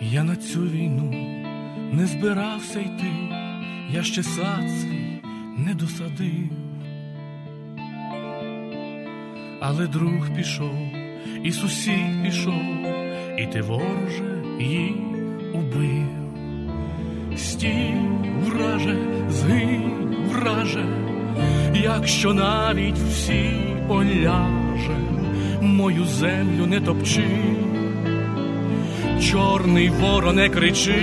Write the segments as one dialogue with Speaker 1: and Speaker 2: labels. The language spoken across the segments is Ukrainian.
Speaker 1: Я на цю війну не збирався йти, я ще сад свій не досадив, але друг пішов, і сусід пішов, і ти вороже їх убив. Стій, враже, згинь, враже, якщо навіть всі поляжем, мою землю не топчи чорний вороне кричи,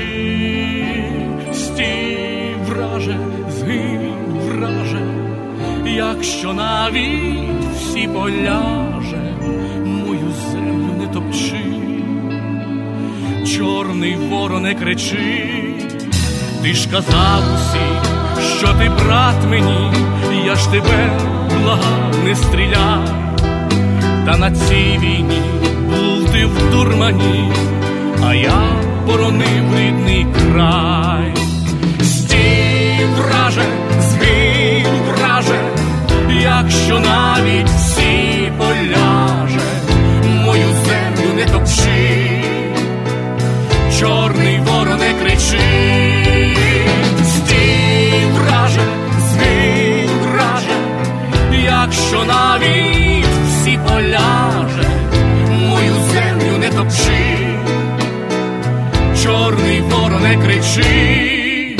Speaker 1: стій, враже, згинь, враже, якщо навіть всі поляже, мою землю не топчи, чорний вороне кричи, ти ж казав усі, що ти брат мені, я ж тебе благав, не стріляй, та на цій війні був ти в дурмані а я боронив рідний край, стій, враже, згинь, враже, якщо навіть всі поляже, мою землю не топчи, чорний вороне кричи, стій, враже, згинь, враже, якщо навіть всі поляже, мою землю не топчи вороне кричи,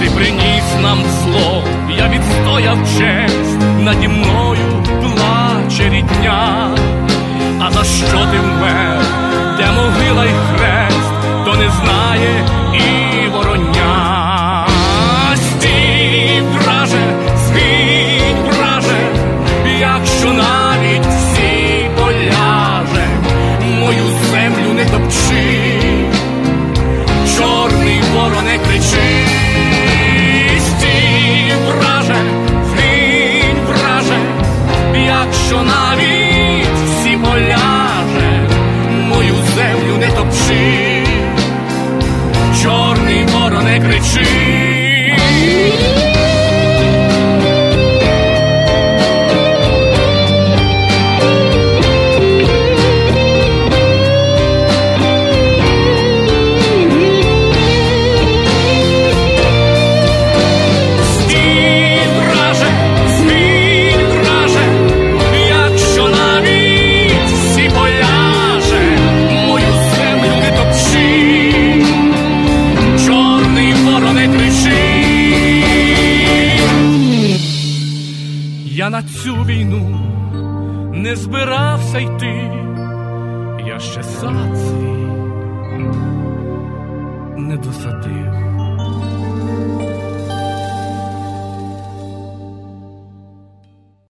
Speaker 1: ти приніс нам зло, я відстояв честь, наді мною плаче рідня, а за що ти вмер, де могила й якщо навіть всі поляже, мою землю не топчи, чорний вороне кричи. На цю війну не збирався йти, я ще сад свій не досадив.